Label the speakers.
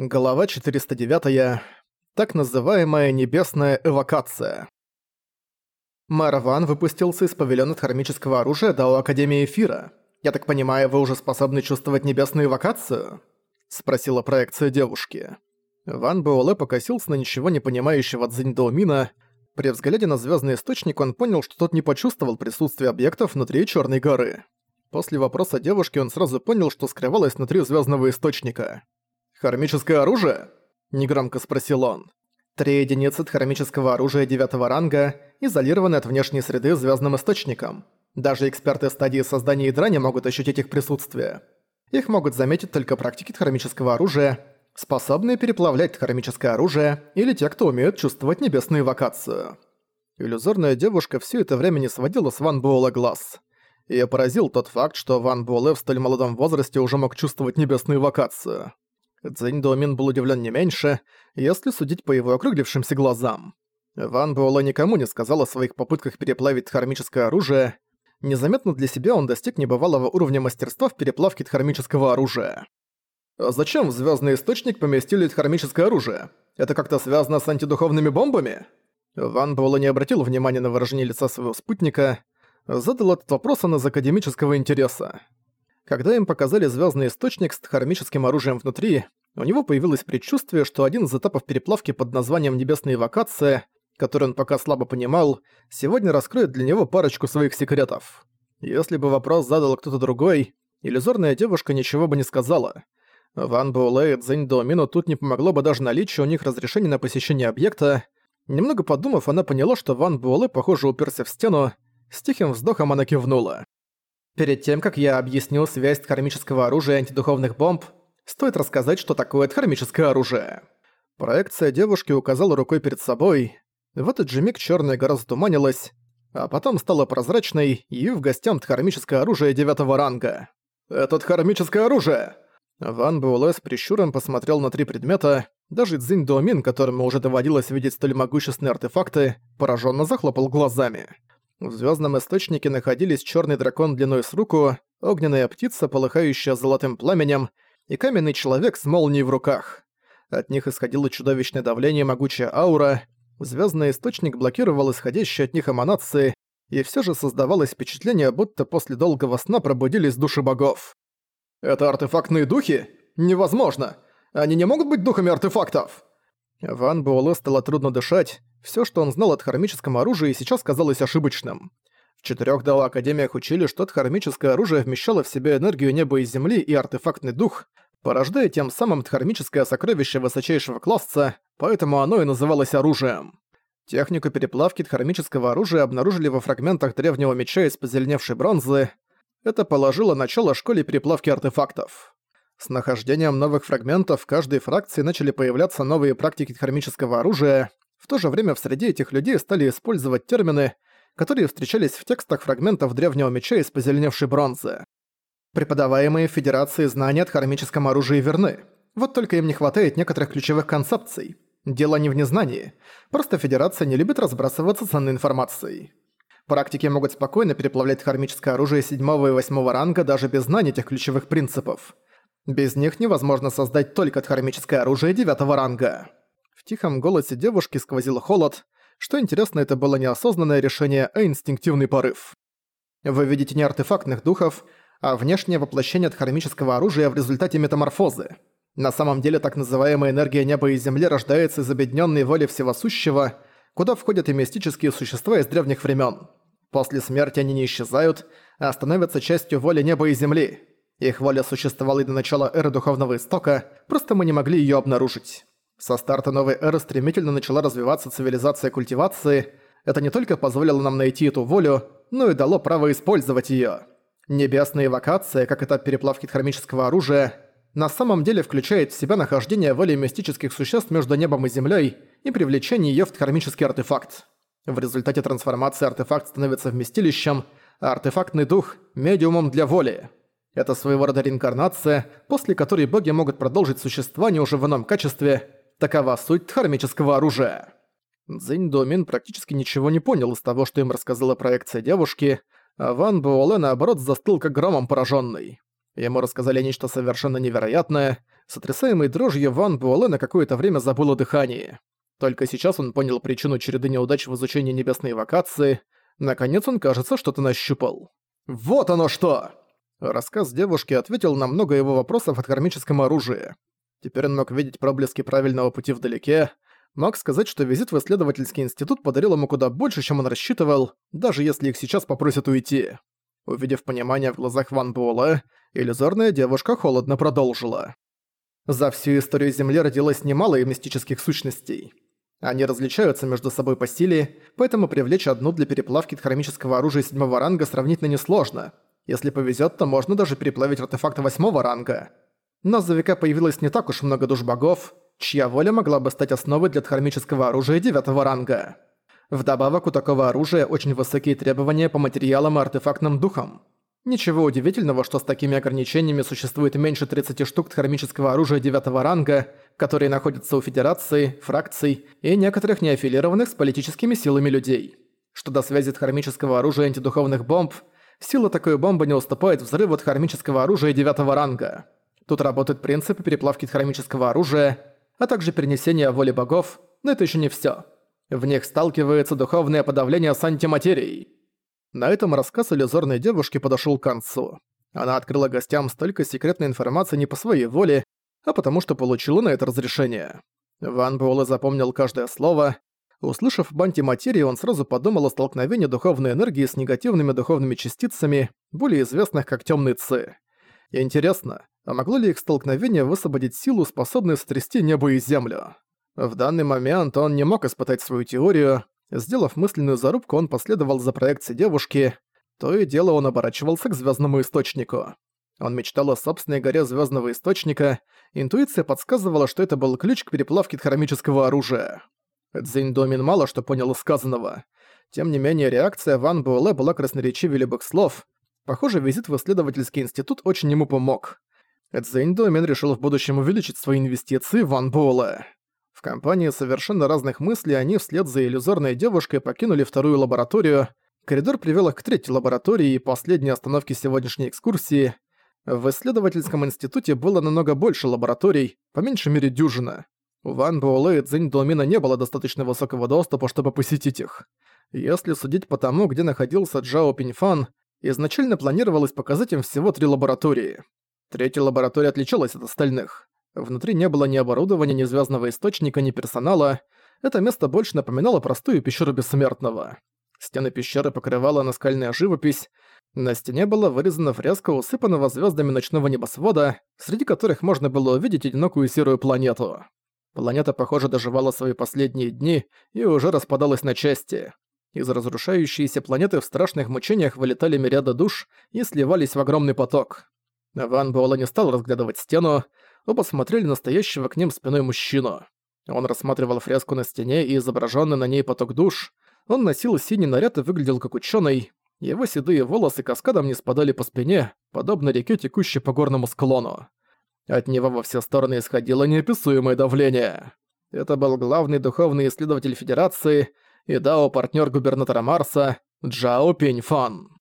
Speaker 1: Глава 409. Так называемая небесная эвокация. Марван выпустился из павильона хромического оружия до Академии Эфира. «Я так понимаю, вы уже способны чувствовать небесную эвокацию?» — спросила проекция девушки. Ван Буэлэ покосился на ничего не понимающего Цзиньдоумина. При взгляде на звездный источник он понял, что тот не почувствовал присутствие объектов внутри Черной горы. После вопроса девушки он сразу понял, что скрывалось внутри звездного источника. «Хармическое оружие?» – негромко спросил он. Три единицы хромического оружия девятого ранга, изолированы от внешней среды звездным источником. Даже эксперты стадии создания ядра не могут ощутить их присутствие. Их могут заметить только практики хромического оружия, способные переплавлять хромическое оружие, или те, кто умеют чувствовать небесную эвокацию. Иллюзорная девушка все это время не сводила с Ван Буэлла глаз. Её поразил тот факт, что Ван Буэлэ в столь молодом возрасте уже мог чувствовать небесную эвокацию. Цзэнь Доумин был удивлен не меньше, если судить по его округлившимся глазам. Ван Буэлэ никому не сказал о своих попытках переплавить хармическое оружие. Незаметно для себя он достиг небывалого уровня мастерства в переплавке дхармического оружия. Зачем в звездный источник поместили дхармическое оружие? Это как-то связано с антидуховными бомбами? Ван Буэлэ не обратил внимания на выражение лица своего спутника, задал этот вопрос он из академического интереса. Когда им показали звездный источник с хармическим оружием внутри, у него появилось предчувствие, что один из этапов переплавки под названием «Небесная эвокация», который он пока слабо понимал, сегодня раскроет для него парочку своих секретов. Если бы вопрос задал кто-то другой, иллюзорная девушка ничего бы не сказала. Ван Буэлэ и Цзэнь Доумину тут не помогло бы даже наличие у них разрешения на посещение объекта. Немного подумав, она поняла, что Ван Буэлэ, похоже, уперся в стену. С тихим вздохом она кивнула. Перед тем, как я объясню связь хромического оружия и антидуховных бомб, стоит рассказать, что такое хромическое оружие. Проекция девушки указала рукой перед собой. В этот же миг черная гора затуманилась, а потом стала прозрачной, и в гостям хромическое оружие девятого ранга. «Это хромическое оружие!» Ван Буэлэ с прищуром посмотрел на три предмета, даже Цзинь Дуомин, которому уже доводилось видеть столь могущественные артефакты, пораженно захлопал глазами. В звездном источнике находились черный дракон длиной с руку, огненная птица, полыхающая золотым пламенем, и каменный человек с молнией в руках. От них исходило чудовищное давление могучая аура, звездный источник блокировал исходящие от них эманации, и все же создавалось впечатление, будто после долгого сна пробудились души богов. «Это артефактные духи? Невозможно! Они не могут быть духами артефактов!» Ван Буэлэ стало трудно дышать, все, что он знал о хромическом оружии, сейчас казалось ошибочным. В четырех Дао Академиях учили, что хромическое оружие вмещало в себя энергию неба и земли и артефактный дух, порождая тем самым дхармическое сокровище высочайшего класса, поэтому оно и называлось оружием. Технику переплавки дхармического оружия обнаружили во фрагментах древнего меча из позеленевшей бронзы. Это положило начало школе переплавки артефактов. С нахождением новых фрагментов в каждой фракции начали появляться новые практики дхармического оружия, в то же время в среде этих людей стали использовать термины, которые встречались в текстах фрагментов древнего меча из позеленевшей бронзы. Преподаваемые в Федерации знания от хромическом оружии верны. Вот только им не хватает некоторых ключевых концепций. Дело не в незнании. Просто Федерация не любит разбрасываться ценной информацией. Практики могут спокойно переплавлять хромическое оружие седьмого и восьмого ранга даже без знания этих ключевых принципов. Без них невозможно создать только хромическое оружие девятого ранга тихом голосе девушки сквозил холод. Что интересно, это было не осознанное решение, а инстинктивный порыв. Вы видите не артефактных духов, а внешнее воплощение хромического оружия в результате метаморфозы. На самом деле так называемая энергия неба и земли рождается из объединенной воли всего сущего, куда входят и мистические существа из древних времен. После смерти они не исчезают, а становятся частью воли неба и земли. Их воля существовала и до начала эры Духовного Истока, просто мы не могли ее обнаружить. Со старта новой эры стремительно начала развиваться цивилизация культивации. Это не только позволило нам найти эту волю, но и дало право использовать её. Небесная эвокация, как этап переплавки хромического оружия, на самом деле включает в себя нахождение воли мистических существ между небом и землей и привлечение её в хромический артефакт. В результате трансформации артефакт становится вместилищем, а артефактный дух – медиумом для воли. Это своего рода реинкарнация, после которой боги могут продолжить существование уже в ином качестве – Такова суть хармического оружия. Цзинь Домин практически ничего не понял из того, что им рассказала проекция девушки, а Ван Буэлэ наоборот застыл как громом пораженный. Ему рассказали нечто совершенно невероятное, Сотрясаемый дрожью Ван Буэлэ на какое-то время забыл о дыхании. Только сейчас он понял причину череды неудач в изучении небесной эвокации. Наконец он, кажется, что-то нащупал. «Вот оно что!» Рассказ девушки ответил на много его вопросов о кармическом оружии. Теперь он мог видеть проблески правильного пути вдалеке, мог сказать, что визит в исследовательский институт подарил ему куда больше, чем он рассчитывал, даже если их сейчас попросят уйти. Увидев понимание в глазах Ван Буэлэ, иллюзорная девушка холодно продолжила. За всю историю Земли родилось немало мистических сущностей. Они различаются между собой по силе, поэтому привлечь одну для переплавки хромического оружия седьмого ранга сравнительно несложно. Если повезет, то можно даже переплавить артефакты восьмого ранга. Но за века появилось не так уж много душ богов, чья воля могла бы стать основой для хромического оружия девятого ранга. Вдобавок у такого оружия очень высокие требования по материалам и артефактным духам. Ничего удивительного, что с такими ограничениями существует меньше 30 штук хромического оружия девятого ранга, которые находятся у Федерации, фракций и некоторых неаффилированных с политическими силами людей. Что до связи хромического оружия антидуховных бомб, сила такой бомбы не уступает взрыву от хромического оружия девятого ранга. Тут работают принципы переплавки хромического оружия, а также перенесения воли богов, но это еще не все. В них сталкивается духовное подавление с антиматерией. На этом рассказ иллюзорной девушки подошел к концу. Она открыла гостям столько секретной информации не по своей воле, а потому что получила на это разрешение. Ван Буэлэ запомнил каждое слово. Услышав об антиматерии, он сразу подумал о столкновении духовной энергии с негативными духовными частицами, более известных как темный ци. Интересно, а могло ли их столкновение высвободить силу, способную стрясти небо и землю? В данный момент он не мог испытать свою теорию. Сделав мысленную зарубку, он последовал за проекцией девушки. То и дело он оборачивался к звездному источнику. Он мечтал о собственной горе звездного источника. Интуиция подсказывала, что это был ключ к переплавке хромического оружия. Цзинь Домин мало что понял из сказанного. Тем не менее, реакция Ван Буэлэ была красноречивее любых слов. Похоже, визит в исследовательский институт очень ему помог. Цзинь Домин решил в будущем увеличить свои инвестиции в Ван Буэлэ. В компании совершенно разных мыслей они вслед за иллюзорной девушкой покинули вторую лабораторию. Коридор привел их к третьей лаборатории и последней остановке сегодняшней экскурсии. В исследовательском институте было намного больше лабораторий, по меньшей мере дюжина. У Ван Буэлэ и Цзинь Долмина не было достаточно высокого доступа, чтобы посетить их. Если судить по тому, где находился Джао Пиньфан, изначально планировалось показать им всего три лаборатории. Третья лаборатория отличалась от остальных. Внутри не было ни оборудования, ни звездного источника, ни персонала. Это место больше напоминало простую пещеру бессмертного. Стены пещеры покрывала наскальная живопись. На стене была вырезана фреска усыпанного звездами ночного небосвода, среди которых можно было увидеть одинокую серую планету. Планета, похоже, доживала свои последние дни и уже распадалась на части. Из разрушающейся планеты в страшных мучениях вылетали мириады душ и сливались в огромный поток. Ван Буэлла не стал разглядывать стену, оба смотрели на стоящего к ним спиной мужчину. Он рассматривал фреску на стене и изображенный на ней поток душ. Он носил синий наряд и выглядел как ученый. Его седые волосы каскадом не спадали по спине, подобно реке, текущей по горному склону. От него во все стороны исходило неописуемое давление. Это был главный духовный исследователь Федерации и дао-партнёр губернатора Марса Джао Пиньфан.